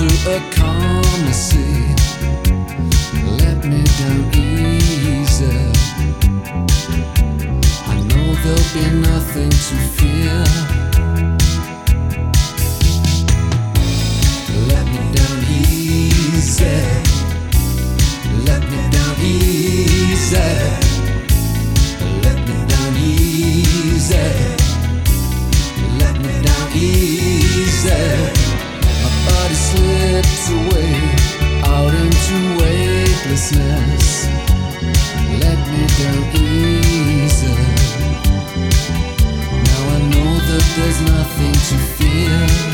to a calmer sea. restless. Let me down easy. Now I know that there's nothing to fear.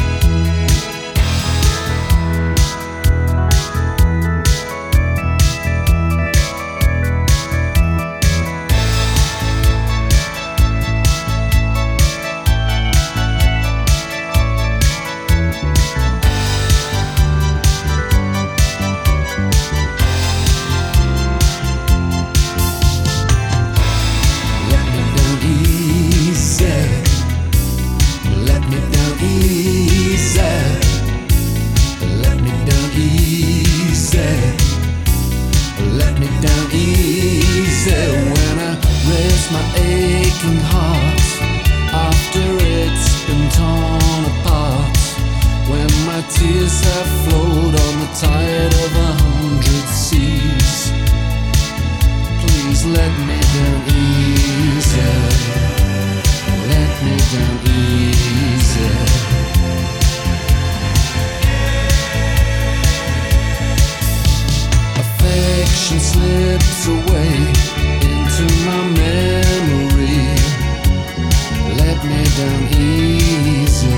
down easy.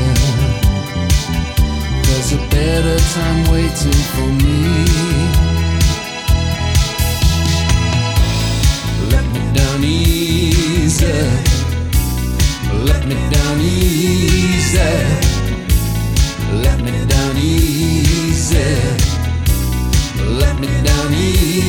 There's a better time waiting for me. Let me down easy. Let me down easy. Let me down easy. Let me down easy.